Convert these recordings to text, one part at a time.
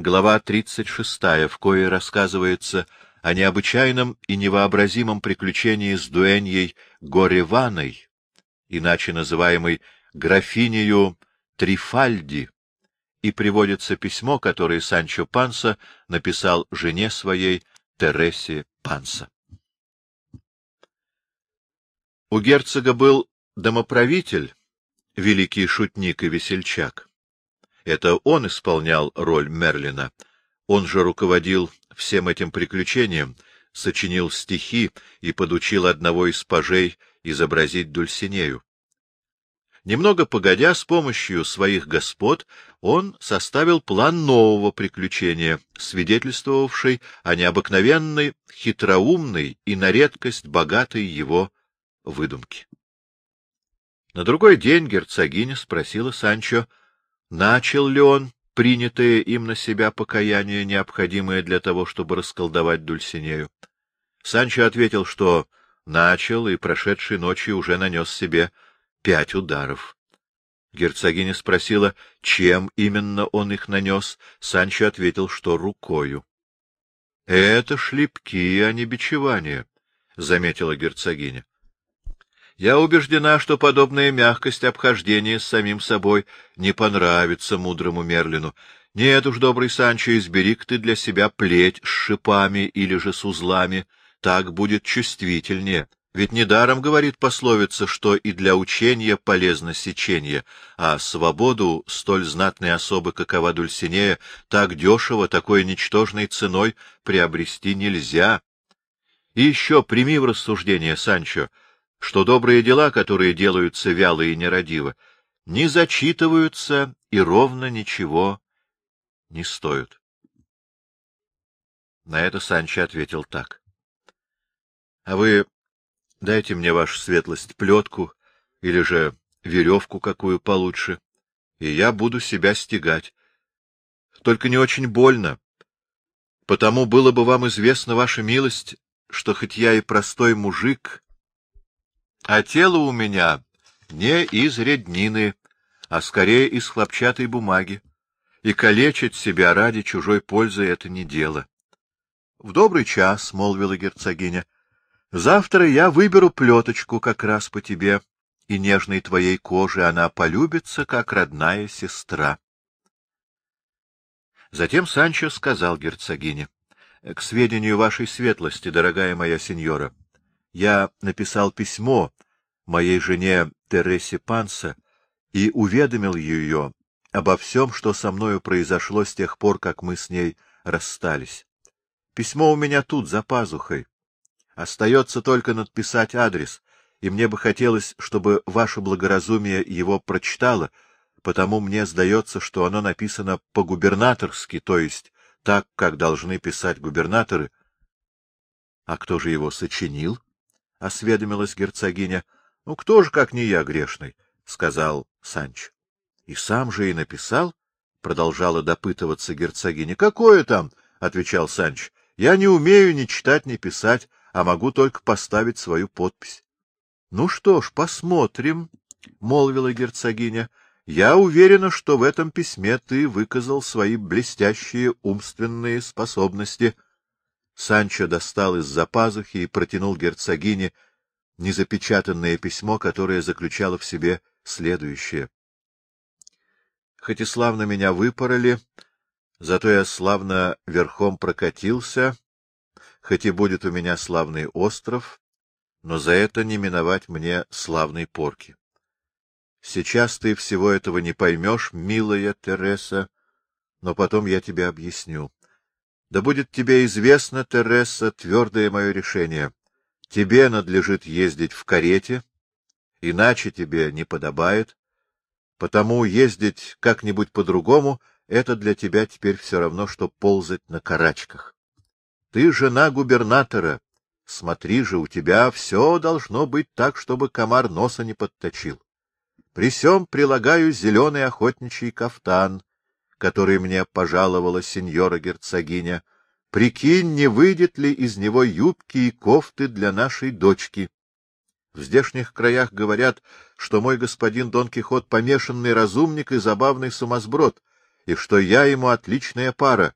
глава 36, в кое рассказывается о необычайном и невообразимом приключении с дуэньей Гореваной, иначе называемой графинею Трифальди, и приводится письмо, которое Санчо Панса написал жене своей Тересе Панса. У герцога был домоправитель, великий шутник и весельчак. Это он исполнял роль Мерлина. Он же руководил всем этим приключением, сочинил стихи и подучил одного из пажей изобразить Дульсинею. Немного погодя, с помощью своих господ, он составил план нового приключения, свидетельствовавший о необыкновенной, хитроумной и на редкость богатой его выдумке. На другой день герцогиня спросила Санчо, начал ли он принятое им на себя покаяние, необходимое для того, чтобы расколдовать Дульсинею. Санчо ответил, что начал и прошедшей ночью уже нанес себе пять ударов. Герцогиня спросила, чем именно он их нанес. Санчо ответил, что рукою. — Это шлепки, а не бичевание, — заметила герцогиня. Я убеждена, что подобная мягкость обхождения с самим собой не понравится мудрому Мерлину. Нет уж, добрый Санчо, избери-ка ты для себя плеть с шипами или же с узлами, так будет чувствительнее. Ведь недаром говорит пословица, что и для учения полезно сечение, а свободу столь знатной особы, какова Дульсинея, так дешево, такой ничтожной ценой приобрести нельзя. И еще прими в рассуждение, Санчо, что добрые дела, которые делаются вяло и нерадиво, не зачитываются и ровно ничего не стоят. На это Санчо ответил так. — А вы дайте мне, ваша светлость, плетку или же веревку какую получше, и я буду себя стегать. Только не очень больно, потому было бы вам известно, ваша милость, что хоть я и простой мужик, а тело у меня не из реднины, а скорее из хлопчатой бумаги, и калечить себя ради чужой пользы — это не дело. — В добрый час, — молвила герцогиня, — завтра я выберу плеточку как раз по тебе, и нежной твоей коже она полюбится, как родная сестра. Затем Санчо сказал герцогине, — К сведению вашей светлости, дорогая моя сеньора, — я написал письмо моей жене Тересе Панса и уведомил ее обо всем, что со мною произошло с тех пор, как мы с ней расстались. Письмо у меня тут, за пазухой. Остается только надписать адрес, и мне бы хотелось, чтобы ваше благоразумие его прочитало, потому мне сдается, что оно написано по-губернаторски, то есть так, как должны писать губернаторы. — А кто же его сочинил? — осведомилась герцогиня. — Ну, кто же, как не я, грешный? — сказал Санч. — И сам же и написал? — продолжала допытываться герцогиня. — Какое там? — отвечал Санч. — Я не умею ни читать, ни писать, а могу только поставить свою подпись. — Ну что ж, посмотрим, — молвила герцогиня. — Я уверена, что в этом письме ты выказал свои блестящие умственные способности. — Санчо достал из-за пазухи и протянул герцогине незапечатанное письмо, которое заключало в себе следующее. Хоть и славно меня выпороли, зато я славно верхом прокатился, хоть и будет у меня славный остров, но за это не миновать мне славной порки. Сейчас ты всего этого не поймешь, милая Тереса, но потом я тебе объясню. Да будет тебе известно, Тереса, твердое мое решение. Тебе надлежит ездить в карете, иначе тебе не подобает, потому ездить как-нибудь по-другому — это для тебя теперь все равно, что ползать на карачках. Ты жена губернатора, смотри же, у тебя все должно быть так, чтобы комар носа не подточил. При сём прилагаю зеленый охотничий кафтан, который мне пожаловала сеньора-герцогиня. Прикинь, не выйдет ли из него юбки и кофты для нашей дочки. В здешних краях говорят, что мой господин Дон Кихот — помешанный разумник и забавный сумасброд, и что я ему отличная пара.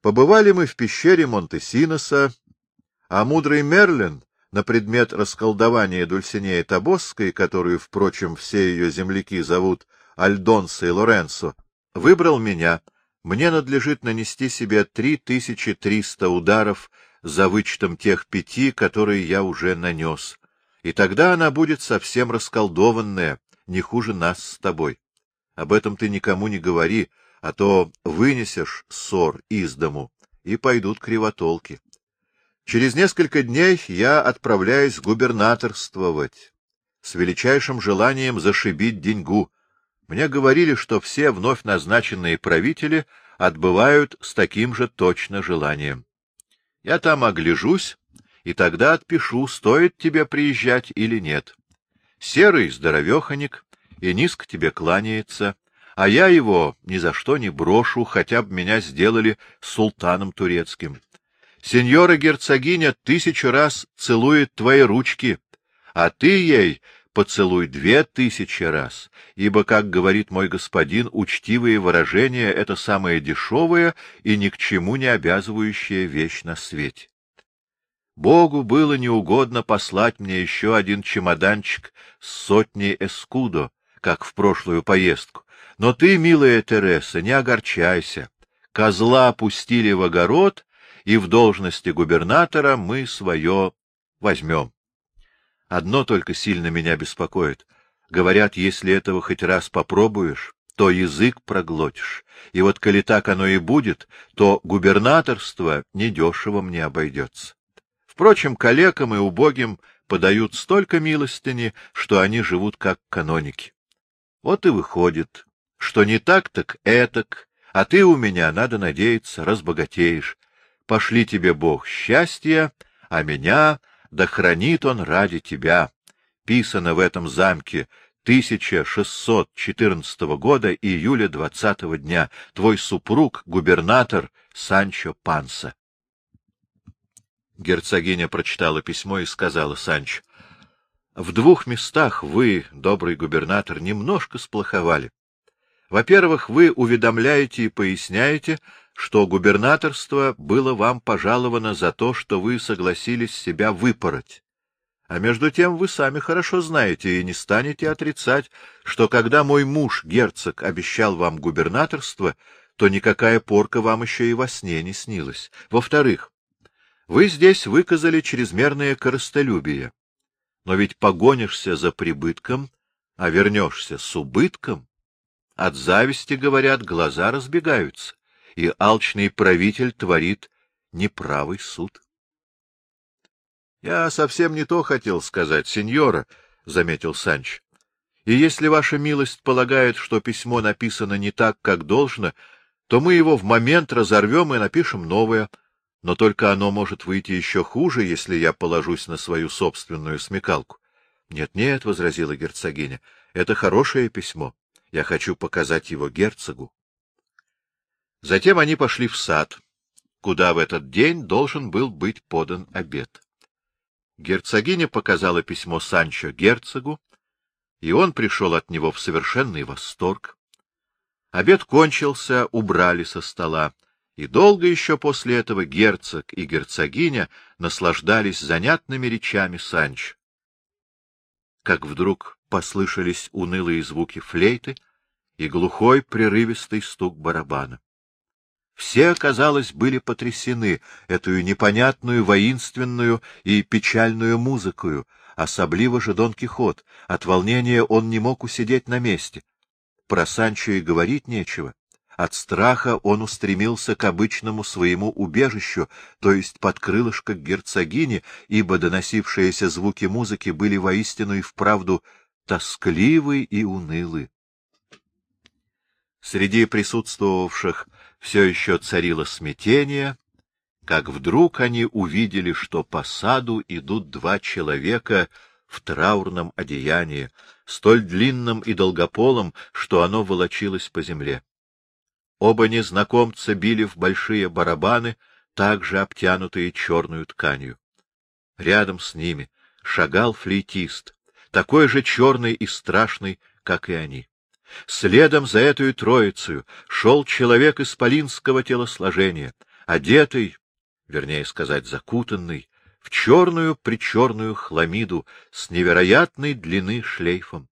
Побывали мы в пещере Монтесиноса, а мудрый Мерлин на предмет расколдования Дульсинеи Табосской, которую, впрочем, все ее земляки зовут Альдонсо и Лоренцо, выбрал меня. Мне надлежит нанести себе 3300 ударов за вычетом тех пяти, которые я уже нанес. И тогда она будет совсем расколдованная, не хуже нас с тобой. Об этом ты никому не говори, а то вынесешь ссор из дому, и пойдут кривотолки. Через несколько дней я отправляюсь губернаторствовать с величайшим желанием зашибить деньгу. Мне говорили, что все вновь назначенные правители отбывают с таким же точно желанием. Я там огляжусь, и тогда отпишу, стоит тебе приезжать или нет. Серый здоровеханик и низко тебе кланяется, а я его ни за что не брошу, хотя бы меня сделали султаном турецким. Сеньора герцогиня тысячу раз целует твои ручки, а ты ей поцелуй две тысячи раз, ибо, как говорит мой господин, учтивые выражения — это самая дешевая и ни к чему не обязывающая вещь на свете. Богу было неугодно послать мне еще один чемоданчик с сотней эскудо, как в прошлую поездку. Но ты, милая Тереса, не огорчайся. Козла опустили в огород, и в должности губернатора мы свое возьмем. Одно только сильно меня беспокоит. Говорят, если этого хоть раз попробуешь, то язык проглотишь. И вот коли так оно и будет, то губернаторство недешево мне обойдется. Впрочем, калекам и убогим подают столько милостыни, что они живут как каноники. Вот и выходит, что не так, так этак, а ты у меня, надо надеяться, разбогатеешь. Пошли тебе Бог счастья, а меня да хранит он ради тебя. Писано в этом замке 1614 года июля 20 дня. Твой супруг, губернатор Санчо Панса. Герцогиня прочитала письмо и сказала Санчо, — В двух местах вы, добрый губернатор, немножко сплоховали. Во-первых, вы уведомляете и поясняете, что губернаторство было вам пожаловано за то, что вы согласились себя выпороть. А между тем вы сами хорошо знаете и не станете отрицать, что когда мой муж, герцог, обещал вам губернаторство, то никакая порка вам еще и во сне не снилась. Во-вторых, вы здесь выказали чрезмерное корыстолюбие. Но ведь погонишься за прибытком, а вернешься с убытком. От зависти, говорят, глаза разбегаются и алчный правитель творит неправый суд. — Я совсем не то хотел сказать, сеньора, — заметил Санч. — И если ваша милость полагает, что письмо написано не так, как должно, то мы его в момент разорвем и напишем новое, но только оно может выйти еще хуже, если я положусь на свою собственную смекалку. «Нет, — Нет-нет, — возразила герцогиня, — это хорошее письмо. Я хочу показать его герцогу. Затем они пошли в сад, куда в этот день должен был быть подан обед. Герцогиня показала письмо Санчо герцогу, и он пришел от него в совершенный восторг. Обед кончился, убрали со стола, и долго еще после этого герцог и герцогиня наслаждались занятными речами Санчо. Как вдруг послышались унылые звуки флейты и глухой прерывистый стук барабана. Все, казалось, были потрясены эту непонятную, воинственную и печальную музыкою, особливо же Дон Кихот. От волнения он не мог усидеть на месте. Про Санчо и говорить нечего. От страха он устремился к обычному своему убежищу, то есть под крылышко к герцогине, ибо доносившиеся звуки музыки были воистину и вправду тоскливы и унылы. Среди присутствовавших все еще царило смятение, как вдруг они увидели, что по саду идут два человека в траурном одеянии, столь длинном и долгополом, что оно волочилось по земле. Оба незнакомца били в большие барабаны, также обтянутые черную тканью. Рядом с ними шагал флейтист, такой же черный и страшный, как и они. Следом за этой троицей шел человек исполинского телосложения, одетый, вернее сказать, закутанный, в черную-причерную хламиду с невероятной длины шлейфом.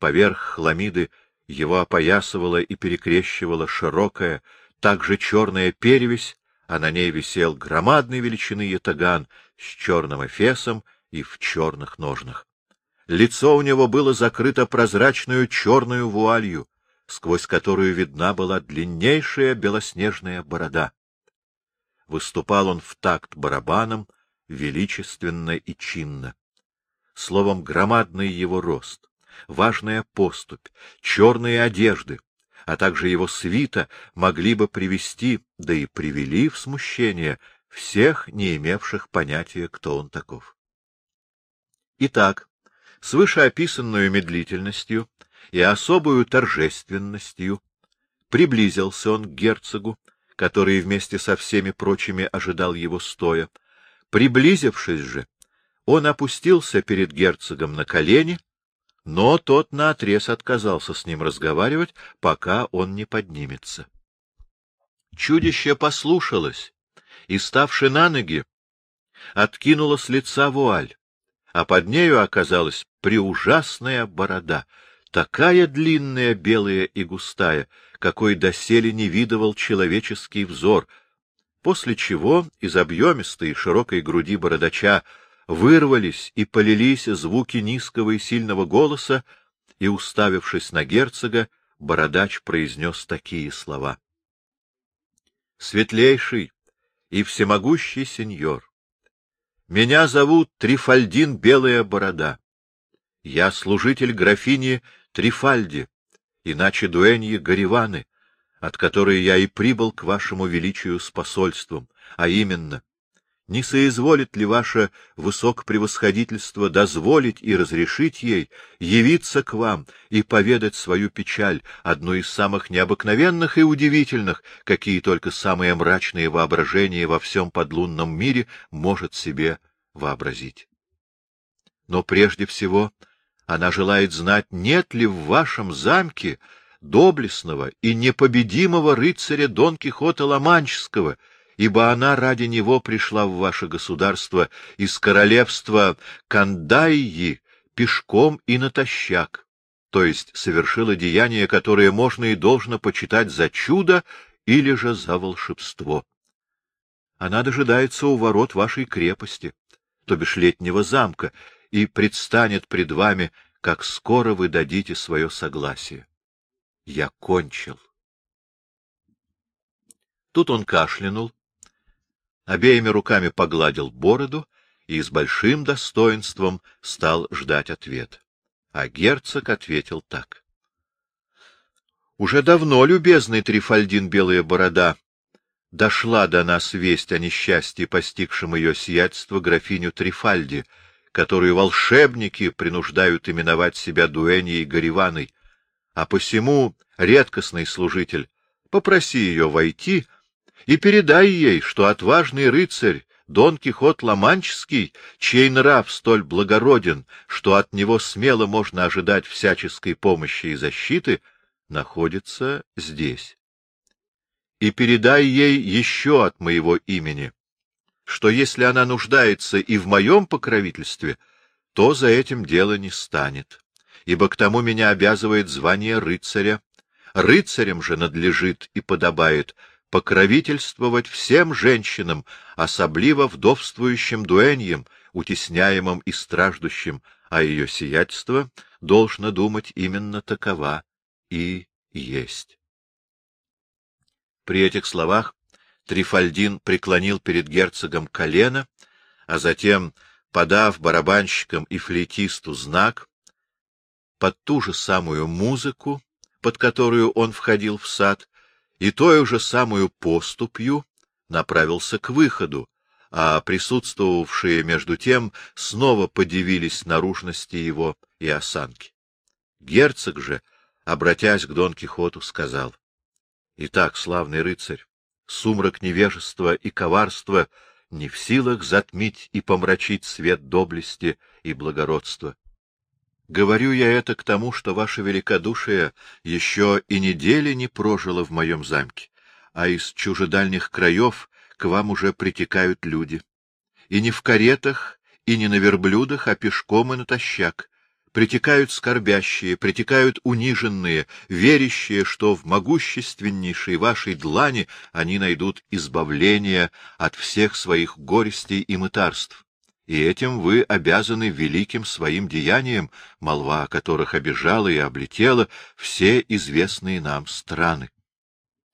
Поверх хламиды его опоясывала и перекрещивала широкая, также черная перевесь, а на ней висел громадной величины ятаган с черным эфесом и в черных ножнах. Лицо у него было закрыто прозрачную черную вуалью, сквозь которую видна была длиннейшая белоснежная борода. Выступал он в такт барабаном, величественно и чинно. Словом, громадный его рост, важная поступь, черные одежды, а также его свита могли бы привести, да и привели в смущение всех, не имевших понятия, кто он таков. Итак, с вышеописанную медлительностью и особую торжественностью приблизился он к герцогу, который вместе со всеми прочими ожидал его стоя. Приблизившись же, он опустился перед герцогом на колени, но тот наотрез отказался с ним разговаривать, пока он не поднимется. Чудище послушалось и, ставши на ноги, откинуло с лица вуаль, а под нею оказалась преужасная борода, такая длинная, белая и густая, какой доселе не видывал человеческий взор, после чего из объемистой широкой груди бородача вырвались и полились звуки низкого и сильного голоса, и, уставившись на герцога, бородач произнес такие слова. — Светлейший и всемогущий сеньор, меня зовут Трифальдин Белая Борода. Я служитель графини Трифальди, иначе дуэньи Гариваны, от которой я и прибыл к вашему величию с посольством, а именно, не соизволит ли ваше высокопревосходительство дозволить и разрешить ей явиться к вам и поведать свою печаль, одну из самых необыкновенных и удивительных, какие только самые мрачные воображения во всем подлунном мире может себе вообразить. Но прежде всего она желает знать, нет ли в вашем замке доблестного и непобедимого рыцаря Дон Кихота Ломанческого, ибо она ради него пришла в ваше государство из королевства Кандайи пешком и натощак, то есть совершила деяние, которое можно и должно почитать за чудо или же за волшебство. Она дожидается у ворот вашей крепости, то бишь летнего замка, и предстанет пред вами, как скоро вы дадите свое согласие. Я кончил. Тут он кашлянул, обеими руками погладил бороду и с большим достоинством стал ждать ответ. А герцог ответил так. — Уже давно, любезный Трифальдин Белая Борода, дошла до нас весть о несчастье, постигшем ее сиятельство графиню Трифальди, которую волшебники принуждают именовать себя Дуэньей Гариваной, а посему, редкостный служитель, попроси ее войти и передай ей, что отважный рыцарь Дон Кихот Ломанческий, чей нрав столь благороден, что от него смело можно ожидать всяческой помощи и защиты, находится здесь и передай ей еще от моего имени, что если она нуждается и в моем покровительстве, то за этим дело не станет, ибо к тому меня обязывает звание рыцаря. Рыцарям же надлежит и подобает покровительствовать всем женщинам, особливо вдовствующим дуэньям, утесняемым и страждущим, а ее сиятельство, должно думать, именно такова и есть. При этих словах Трифальдин преклонил перед герцогом колено, а затем, подав барабанщикам и флейтисту знак, под ту же самую музыку, под которую он входил в сад, и той же самую поступью направился к выходу, а присутствовавшие между тем снова подивились наружности его и осанки. Герцог же, обратясь к Дон Кихоту, сказал — Итак, славный рыцарь, сумрак невежества и коварства не в силах затмить и помрачить свет доблести и благородства. Говорю я это к тому, что ваше великодушие еще и недели не прожило в моем замке, а из чужедальних краев к вам уже притекают люди. И не в каретах, и не на верблюдах, а пешком и натощак. Притекают скорбящие, притекают униженные, верящие, что в могущественнейшей вашей длани они найдут избавление от всех своих горестей и мытарств и этим вы обязаны великим своим деяниям, молва о которых обижала и облетела все известные нам страны.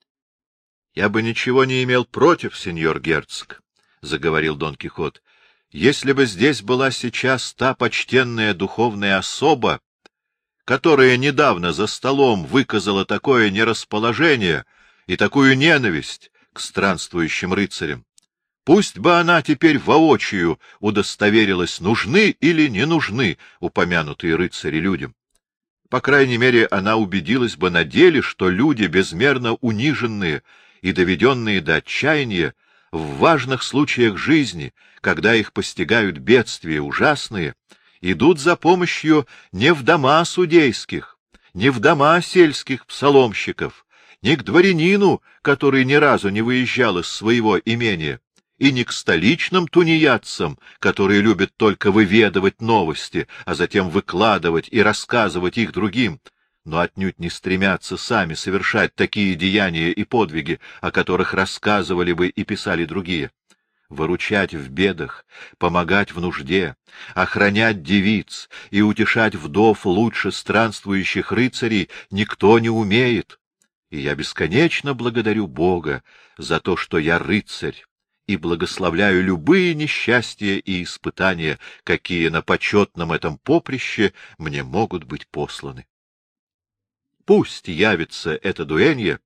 — Я бы ничего не имел против, сеньор герцог, — заговорил Дон Кихот, — если бы здесь была сейчас та почтенная духовная особа, которая недавно за столом выказала такое нерасположение и такую ненависть к странствующим рыцарям. Пусть бы она теперь воочию удостоверилась, нужны или не нужны упомянутые рыцари людям. По крайней мере, она убедилась бы на деле, что люди, безмерно униженные и доведенные до отчаяния, в важных случаях жизни, когда их постигают бедствия ужасные, идут за помощью не в дома судейских, не в дома сельских псаломщиков, не к дворянину, который ни разу не выезжал из своего имения, и не к столичным тунеядцам, которые любят только выведывать новости, а затем выкладывать и рассказывать их другим, но отнюдь не стремятся сами совершать такие деяния и подвиги, о которых рассказывали бы и писали другие. Выручать в бедах, помогать в нужде, охранять девиц и утешать вдов лучше странствующих рыцарей никто не умеет. И я бесконечно благодарю Бога за то, что я рыцарь, и благословляю любые несчастья и испытания, какие на почетном этом поприще мне могут быть посланы. Пусть явится эта дуэнья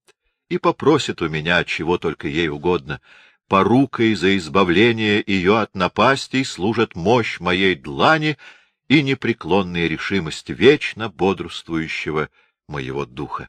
и попросит у меня, чего только ей угодно. Порукой за избавление ее от напастей служат мощь моей длани и непреклонная решимость вечно бодрствующего моего духа.